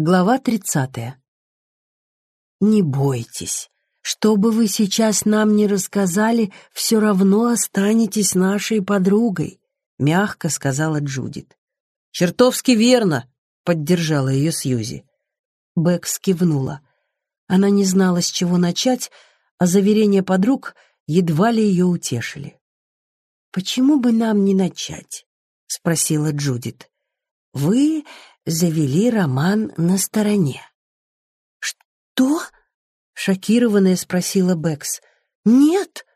Глава тридцатая. «Не бойтесь. Что бы вы сейчас нам ни рассказали, все равно останетесь нашей подругой», — мягко сказала Джудит. «Чертовски верно», — поддержала ее Сьюзи. Бэкс кивнула. Она не знала, с чего начать, а заверения подруг едва ли ее утешили. «Почему бы нам не начать?» — спросила Джудит. «Вы завели роман на стороне». «Что?» — шокированная спросила Бэкс. «Нет».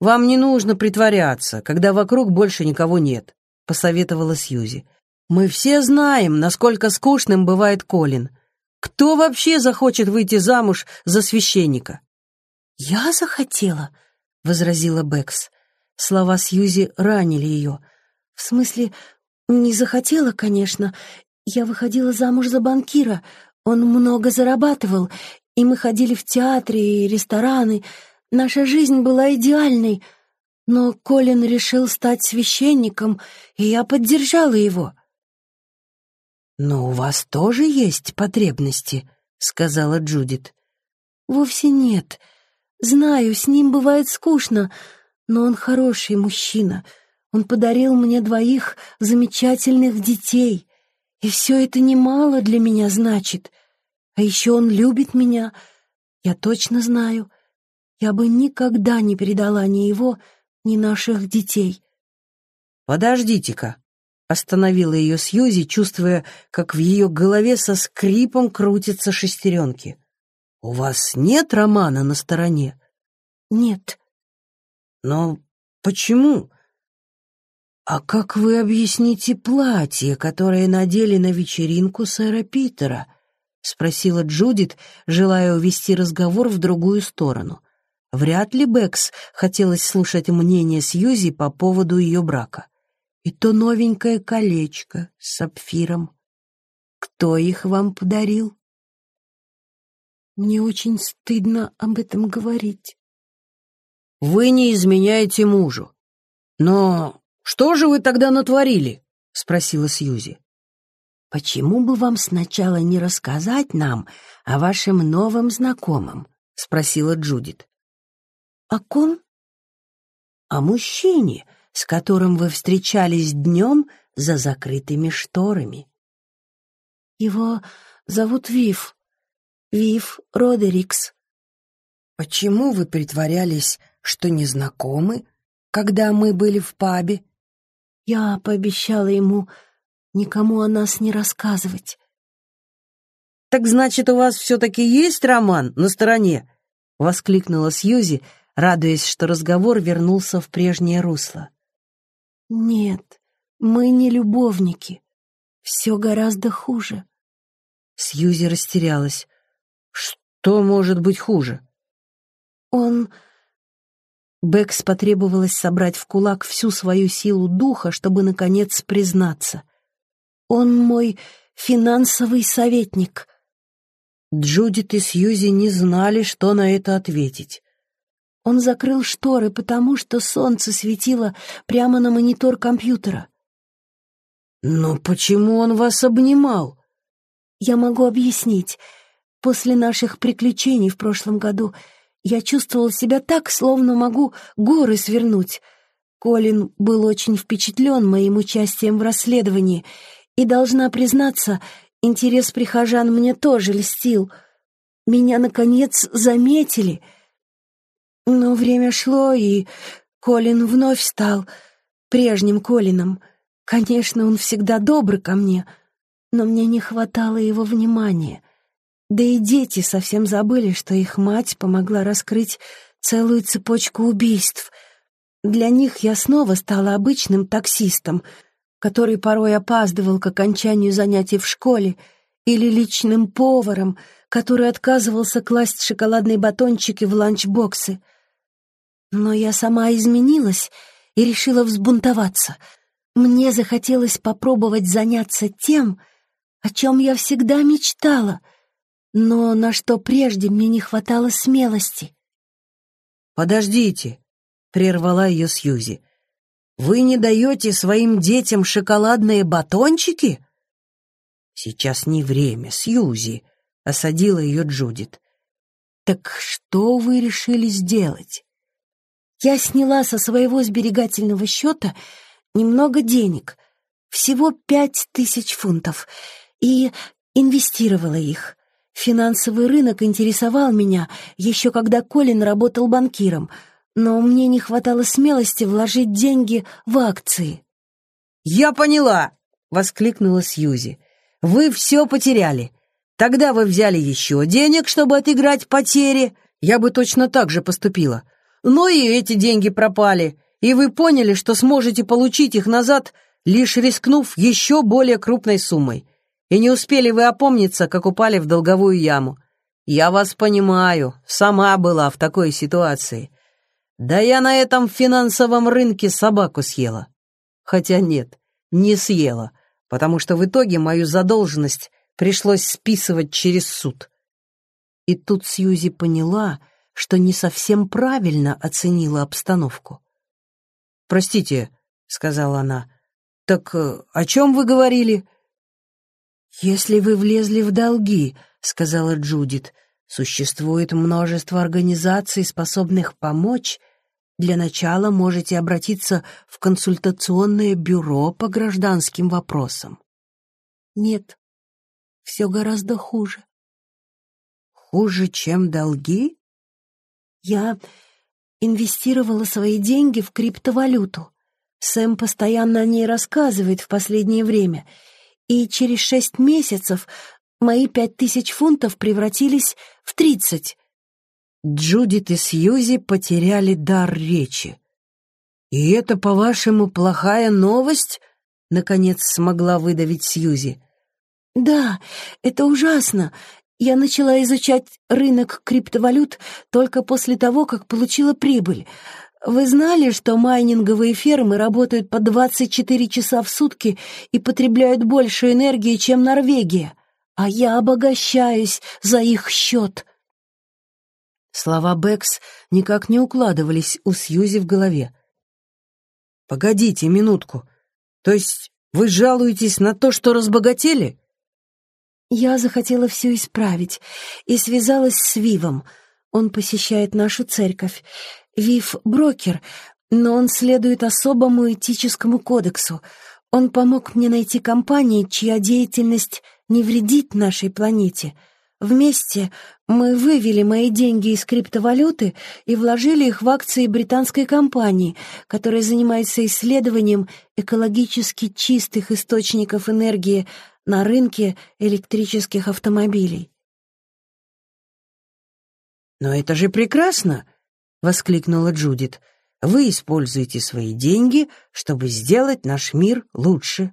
«Вам не нужно притворяться, когда вокруг больше никого нет», — посоветовала Сьюзи. «Мы все знаем, насколько скучным бывает Колин. Кто вообще захочет выйти замуж за священника?» «Я захотела», — возразила Бэкс. Слова Сьюзи ранили ее. «В смысле, не захотела, конечно. Я выходила замуж за банкира. Он много зарабатывал, и мы ходили в театры и рестораны. Наша жизнь была идеальной. Но Колин решил стать священником, и я поддержала его. «Но у вас тоже есть потребности», — сказала Джудит. «Вовсе нет. Знаю, с ним бывает скучно, но он хороший мужчина. Он подарил мне двоих замечательных детей. И все это немало для меня значит. А еще он любит меня. Я точно знаю. Я бы никогда не передала ни его, ни наших детей. «Подождите-ка», — остановила ее Сьюзи, чувствуя, как в ее голове со скрипом крутятся шестеренки. «У вас нет романа на стороне?» «Нет». «Но почему?» «А как вы объясните платье, которое надели на вечеринку сэра Питера?» — спросила Джудит, желая увести разговор в другую сторону. Вряд ли Бэкс хотелось слушать мнение Сьюзи по поводу ее брака. И то новенькое колечко с сапфиром. Кто их вам подарил? Мне очень стыдно об этом говорить. Вы не изменяете мужу. Но «Что же вы тогда натворили?» — спросила Сьюзи. «Почему бы вам сначала не рассказать нам о вашем новом знакомом?» — спросила Джудит. «О ком?» «О мужчине, с которым вы встречались днем за закрытыми шторами». «Его зовут Вив. Вив Родерикс». «Почему вы притворялись, что не знакомы, когда мы были в пабе?» Я пообещала ему никому о нас не рассказывать. «Так значит, у вас все-таки есть роман на стороне?» — воскликнула Сьюзи, радуясь, что разговор вернулся в прежнее русло. «Нет, мы не любовники. Все гораздо хуже». Сьюзи растерялась. «Что может быть хуже?» «Он Бэкс потребовалось собрать в кулак всю свою силу духа, чтобы, наконец, признаться. «Он мой финансовый советник». Джудит и Сьюзи не знали, что на это ответить. Он закрыл шторы, потому что солнце светило прямо на монитор компьютера. «Но почему он вас обнимал?» «Я могу объяснить. После наших приключений в прошлом году я чувствовала себя так, словно могу горы свернуть. Колин был очень впечатлен моим участием в расследовании, и, должна признаться, интерес прихожан мне тоже льстил. Меня, наконец, заметили. Но время шло, и Колин вновь стал прежним Колином. Конечно, он всегда добр ко мне, но мне не хватало его внимания. Да и дети совсем забыли, что их мать помогла раскрыть целую цепочку убийств. Для них я снова стала обычным таксистом, который порой опаздывал к окончанию занятий в школе, или личным поваром, который отказывался класть шоколадные батончики в ланчбоксы. Но я сама изменилась и решила взбунтоваться. Мне захотелось попробовать заняться тем, о чем я всегда мечтала — но на что прежде мне не хватало смелости. «Подождите», — прервала ее Сьюзи. «Вы не даете своим детям шоколадные батончики?» «Сейчас не время, Сьюзи», — осадила ее Джудит. «Так что вы решили сделать?» Я сняла со своего сберегательного счета немного денег, всего пять тысяч фунтов, и инвестировала их. Финансовый рынок интересовал меня еще когда Колин работал банкиром, но мне не хватало смелости вложить деньги в акции. «Я поняла!» — воскликнула Сьюзи. Вы все потеряли. Тогда вы взяли еще денег, чтобы отыграть потери. Я бы точно так же поступила. Но и эти деньги пропали, и вы поняли, что сможете получить их назад, лишь рискнув еще более крупной суммой. И не успели вы опомниться, как упали в долговую яму. Я вас понимаю, сама была в такой ситуации. Да я на этом финансовом рынке собаку съела. Хотя нет, не съела потому что в итоге мою задолженность пришлось списывать через суд. И тут Сьюзи поняла, что не совсем правильно оценила обстановку. «Простите», — сказала она, — «так э, о чем вы говорили?» «Если вы влезли в долги», — сказала Джудит, — «существует множество организаций, способных помочь, для начала можете обратиться в консультационное бюро по гражданским вопросам. Нет, все гораздо хуже. Хуже, чем долги? Я инвестировала свои деньги в криптовалюту. Сэм постоянно о ней рассказывает в последнее время, и через шесть месяцев мои пять тысяч фунтов превратились в тридцать. Джудит и Сьюзи потеряли дар речи. «И это, по-вашему, плохая новость?» — наконец смогла выдавить Сьюзи. «Да, это ужасно. Я начала изучать рынок криптовалют только после того, как получила прибыль. Вы знали, что майнинговые фермы работают по 24 часа в сутки и потребляют больше энергии, чем Норвегия? А я обогащаюсь за их счет». Слова Бэкс никак не укладывались у Сьюзи в голове. «Погодите минутку. То есть вы жалуетесь на то, что разбогатели?» Я захотела все исправить и связалась с Вивом. Он посещает нашу церковь. Вив — брокер, но он следует особому этическому кодексу. Он помог мне найти компании, чья деятельность не вредит нашей планете — Вместе мы вывели мои деньги из криптовалюты и вложили их в акции британской компании, которая занимается исследованием экологически чистых источников энергии на рынке электрических автомобилей. «Но это же прекрасно!» — воскликнула Джудит. «Вы используете свои деньги, чтобы сделать наш мир лучше».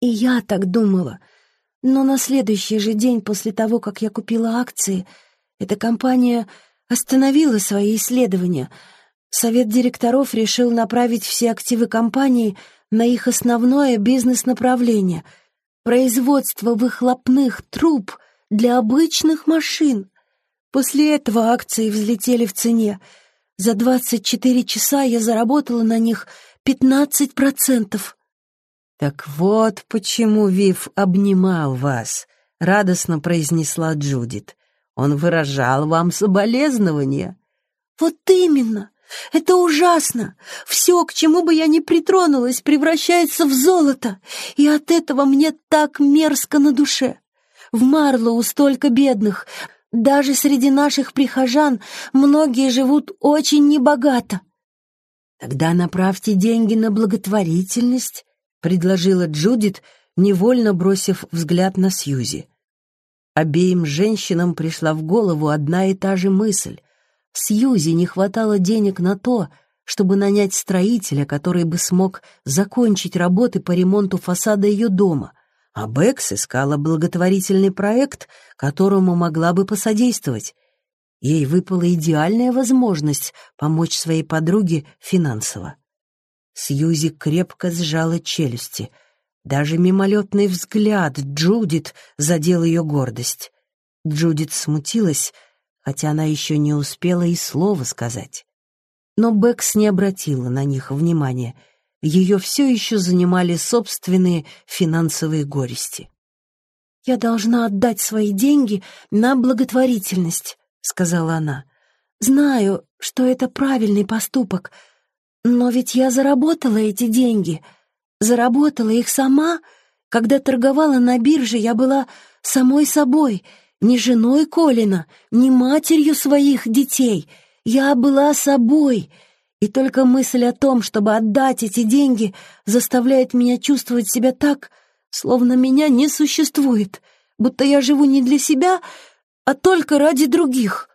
И я так думала — но на следующий же день после того, как я купила акции, эта компания остановила свои исследования. Совет директоров решил направить все активы компании на их основное бизнес-направление — производство выхлопных труб для обычных машин. После этого акции взлетели в цене. За 24 часа я заработала на них 15%. «Так вот почему Вив обнимал вас», — радостно произнесла Джудит. «Он выражал вам соболезнования». «Вот именно! Это ужасно! Все, к чему бы я ни притронулась, превращается в золото, и от этого мне так мерзко на душе. В Марлоу столько бедных, даже среди наших прихожан многие живут очень небогато». «Тогда направьте деньги на благотворительность», — предложила Джудит, невольно бросив взгляд на Сьюзи. Обеим женщинам пришла в голову одна и та же мысль. Сьюзи не хватало денег на то, чтобы нанять строителя, который бы смог закончить работы по ремонту фасада ее дома, а Бэкс искала благотворительный проект, которому могла бы посодействовать. Ей выпала идеальная возможность помочь своей подруге финансово. Сьюзи крепко сжала челюсти. Даже мимолетный взгляд Джудит задел ее гордость. Джудит смутилась, хотя она еще не успела и слова сказать. Но Бэкс не обратила на них внимания. Ее все еще занимали собственные финансовые горести. «Я должна отдать свои деньги на благотворительность», — сказала она. «Знаю, что это правильный поступок, но ведь я заработала эти деньги. Заработала их сама. Когда торговала на бирже, я была самой собой, не женой Колина, не матерью своих детей. Я была собой, и только мысль о том, чтобы отдать эти деньги, заставляет меня чувствовать себя так, словно меня не существует, будто я живу не для себя, а только ради других.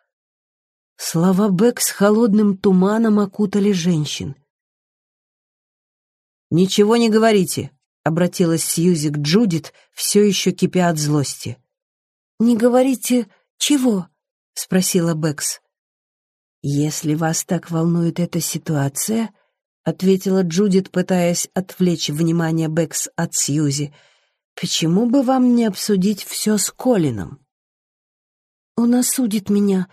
Слова Бэк с холодным туманом окутали женщин. «Ничего не говорите», — обратилась Сьюзи к Джудит, все еще кипя от злости. «Не говорите чего?» — спросила Бэкс. «Если вас так волнует эта ситуация», — ответила Джудит, пытаясь отвлечь внимание Бэкс от Сьюзи, «почему бы вам не обсудить все с Колином?» «Он осудит меня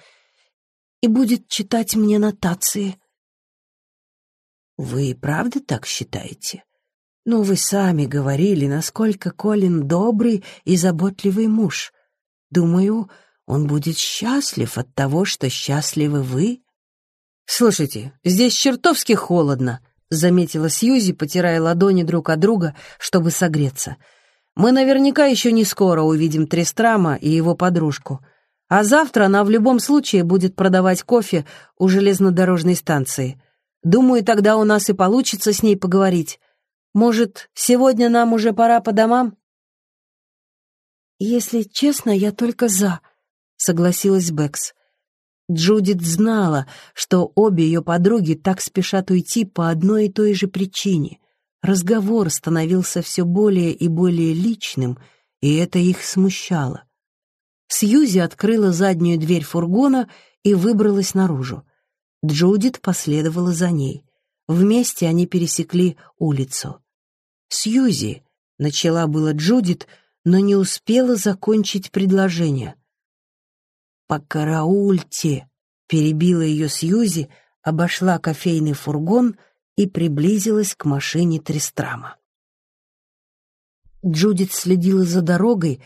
и будет читать мне нотации». «Вы и правда так считаете? Ну, вы сами говорили, насколько Колин добрый и заботливый муж. Думаю, он будет счастлив от того, что счастливы вы». «Слушайте, здесь чертовски холодно», — заметила Сьюзи, потирая ладони друг от друга, чтобы согреться. «Мы наверняка еще не скоро увидим Трестрама и его подружку. А завтра она в любом случае будет продавать кофе у железнодорожной станции. Думаю, тогда у нас и получится с ней поговорить. Может, сегодня нам уже пора по домам?» «Если честно, я только за», — согласилась Бэкс. Джудит знала, что обе ее подруги так спешат уйти по одной и той же причине. Разговор становился все более и более личным, и это их смущало. Сьюзи открыла заднюю дверь фургона и выбралась наружу. Джудит последовала за ней. Вместе они пересекли улицу. «Сьюзи», — начала было Джудит, но не успела закончить предложение. «Покараульте!» — перебила ее Сьюзи, обошла кофейный фургон и приблизилась к машине Трестрама. Джудит следила за дорогой,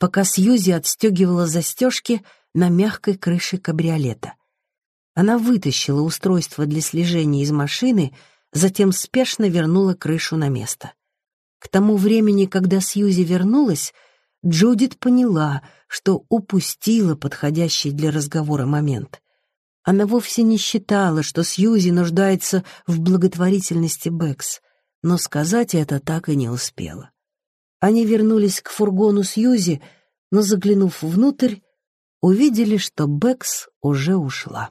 пока Сьюзи отстегивала застежки на мягкой крыше кабриолета. Она вытащила устройство для слежения из машины, затем спешно вернула крышу на место. К тому времени, когда Сьюзи вернулась, Джудит поняла, что упустила подходящий для разговора момент. Она вовсе не считала, что Сьюзи нуждается в благотворительности Бэкс, но сказать это так и не успела. Они вернулись к фургону Сьюзи, но, заглянув внутрь, увидели, что Бэкс уже ушла.